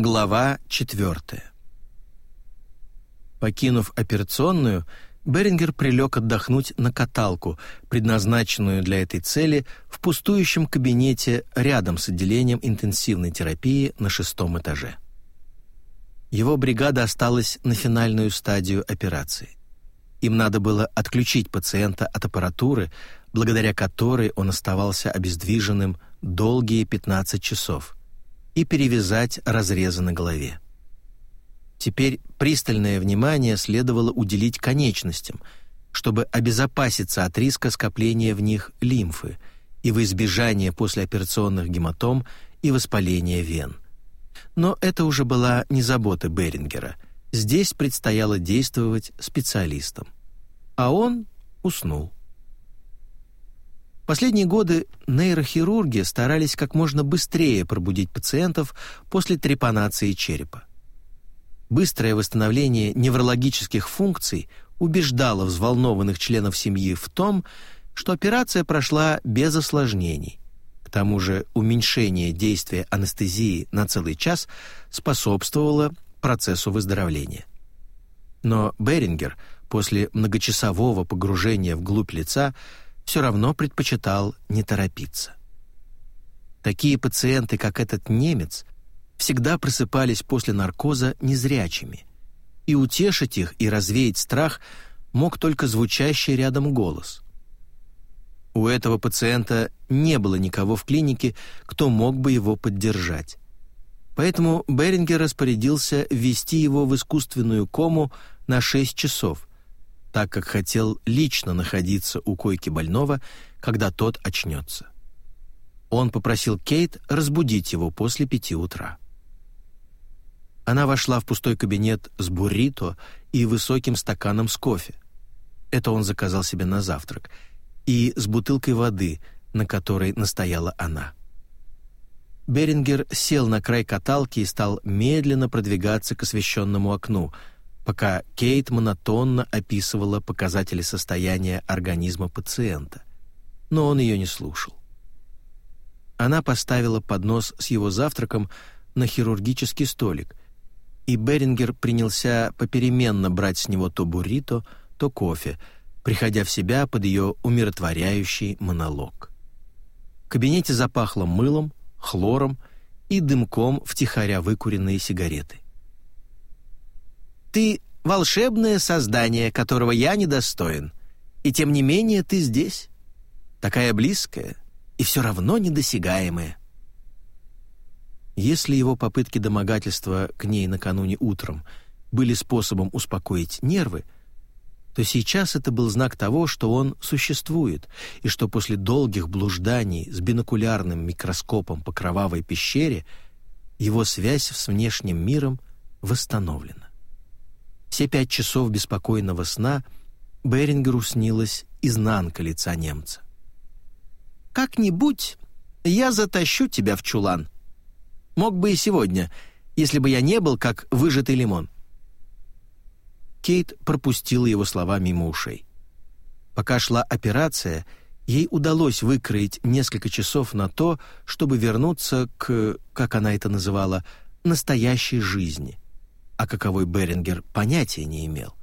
Глава 4. Покинув операционную, Берингер прилег отдохнуть на каталку, предназначенную для этой цели в пустующем кабинете рядом с отделением интенсивной терапии на шестом этаже. Его бригада осталась на финальную стадию операции. Им надо было отключить пациента от аппаратуры, благодаря которой он оставался обездвиженным долгие 15 часов, и перевязать разрезы на голове. Теперь пристальное внимание следовало уделить конечностям, чтобы обезопаситься от риска скопления в них лимфы и в избежание послеоперационных гематом и воспаления вен. Но это уже была не забота Берингера. Здесь предстояло действовать специалистам. А он уснул. Последние годы нейрохирурги старались как можно быстрее пробудить пациентов после трепанации черепа. Быстрое восстановление неврологических функций убеждало взволнованных членов семьи в том, что операция прошла без осложнений. К тому же уменьшение действия анестезии на целый час способствовало процессу выздоровления. Но Берингер после многочасового погружения вглубь лица все равно предпочитал не торопиться. Такие пациенты, как этот немец, всегда просыпались после наркоза незрячими, и утешить их и развеять страх мог только звучащий рядом голос. У этого пациента не было никого в клинике, кто мог бы его поддержать. Поэтому Берингер распорядился ввести его в искусственную кому на 6 часов, так как хотел лично находиться у койки больного, когда тот очнется. Он попросил Кейт разбудить его после пяти утра. Она вошла в пустой кабинет с буррито и высоким стаканом с кофе. Это он заказал себе на завтрак. И с бутылкой воды, на которой настояла она. Берингер сел на край каталки и стал медленно продвигаться к освещенному окну — пока Кейт монотонно описывала показатели состояния организма пациента. Но он ее не слушал. Она поставила поднос с его завтраком на хирургический столик, и Берингер принялся попеременно брать с него то буррито, то кофе, приходя в себя под ее умиротворяющий монолог. В кабинете запахло мылом, хлором и дымком втихаря выкуренные сигареты. Ты — волшебное создание, которого я недостоин. И тем не менее ты здесь. Такая близкая и все равно недосягаемая. Если его попытки домогательства к ней накануне утром были способом успокоить нервы, то сейчас это был знак того, что он существует, и что после долгих блужданий с бинокулярным микроскопом по кровавой пещере его связь с внешним миром восстановлена. Все пять часов беспокойного сна Берингеру снилась изнанка лица немца. «Как-нибудь я затащу тебя в чулан. Мог бы и сегодня, если бы я не был как выжатый лимон». Кейт пропустила его слова мимо ушей. Пока шла операция, ей удалось выкроить несколько часов на то, чтобы вернуться к, как она это называла, настоящей жизни — о каковой Берингер понятия не имел,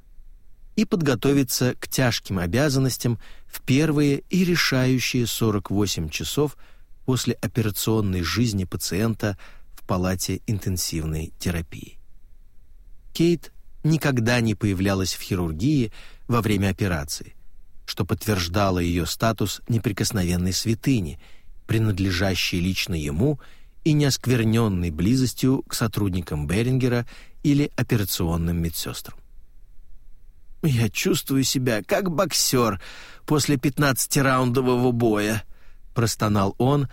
и подготовиться к тяжким обязанностям в первые и решающие 48 часов после операционной жизни пациента в палате интенсивной терапии. Кейт никогда не появлялась в хирургии во время операции, что подтверждало ее статус неприкосновенной святыни, принадлежащей лично ему и неоскверненной близостью к сотрудникам Берингера или операционным медсестрам. «Я чувствую себя как боксер после пятнадцатираундового боя», — простонал он,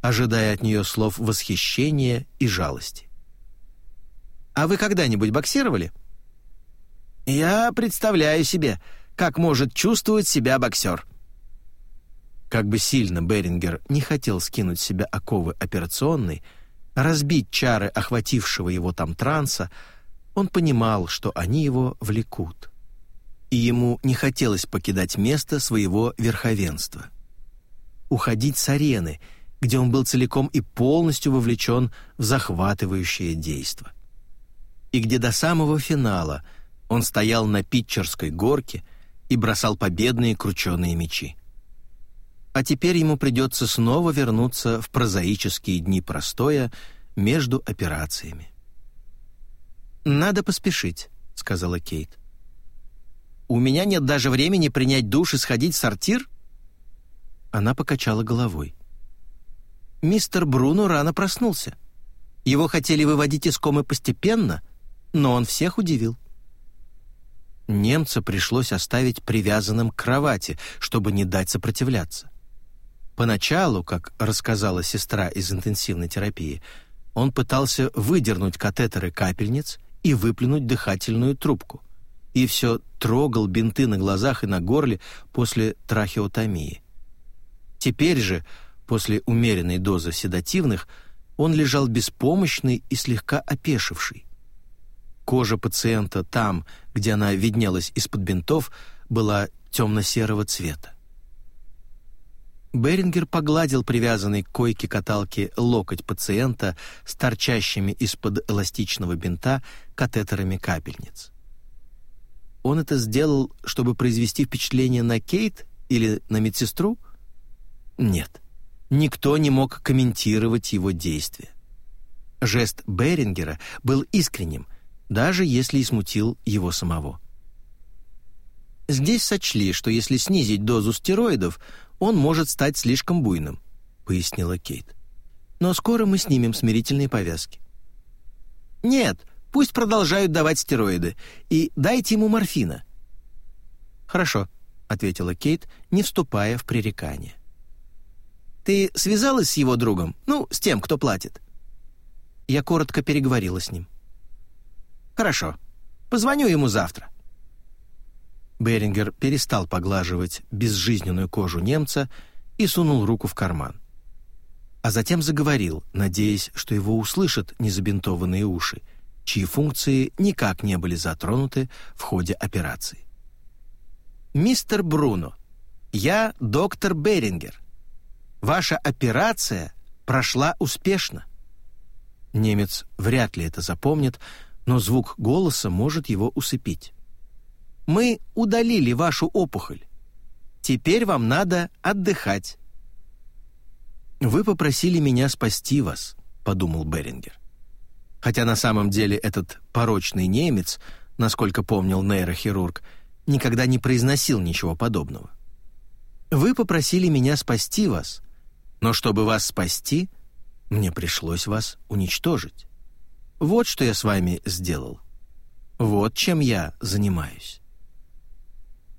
ожидая от нее слов восхищения и жалости. «А вы когда-нибудь боксировали?» «Я представляю себе, как может чувствовать себя боксер». Как бы сильно Берингер не хотел скинуть себя оковы операционной, разбить чары охватившего его там транса, он понимал, что они его влекут. И ему не хотелось покидать место своего верховенства. Уходить с арены, где он был целиком и полностью вовлечен в захватывающее действо. И где до самого финала он стоял на питчерской горке и бросал победные крученые мечи. А теперь ему придется снова вернуться в прозаические дни простоя между операциями. «Надо поспешить», — сказала Кейт. «У меня нет даже времени принять душ и сходить в сортир?» Она покачала головой. Мистер Бруно рано проснулся. Его хотели выводить из комы постепенно, но он всех удивил. Немца пришлось оставить привязанным к кровати, чтобы не дать сопротивляться. Поначалу, как рассказала сестра из интенсивной терапии, он пытался выдернуть катетеры капельниц и выплюнуть дыхательную трубку. И все трогал бинты на глазах и на горле после трахеотомии. Теперь же, после умеренной дозы седативных, он лежал беспомощный и слегка опешивший. Кожа пациента там, где она виднелась из-под бинтов, была темно-серого цвета. Берингер погладил привязанный к койке каталки локоть пациента с торчащими из-под эластичного бинта катетерами капельниц. Он это сделал, чтобы произвести впечатление на Кейт или на медсестру? Нет. Никто не мог комментировать его действия. Жест Берингера был искренним, даже если и смутил его самого. Здесь сочли, что если снизить дозу стероидов, он может стать слишком буйным», — пояснила Кейт. «Но скоро мы снимем смирительные повязки». «Нет, пусть продолжают давать стероиды, и дайте ему морфина». «Хорошо», — ответила Кейт, не вступая в пререкание. Ты связалась с его другом? Ну, с тем, кто платит?» Я коротко переговорила с ним. «Хорошо. Позвоню ему завтра». Берингер перестал поглаживать безжизненную кожу немца и сунул руку в карман. А затем заговорил, надеясь, что его услышат незабинтованные уши, чьи функции никак не были затронуты в ходе операции. «Мистер Бруно, я доктор Берингер. Ваша операция прошла успешно». Немец вряд ли это запомнит, но звук голоса может его усыпить. «Мы удалили вашу опухоль. Теперь вам надо отдыхать». «Вы попросили меня спасти вас», — подумал Берингер. Хотя на самом деле этот порочный немец, насколько помнил нейрохирург, никогда не произносил ничего подобного. «Вы попросили меня спасти вас, но чтобы вас спасти, мне пришлось вас уничтожить. Вот что я с вами сделал. Вот чем я занимаюсь.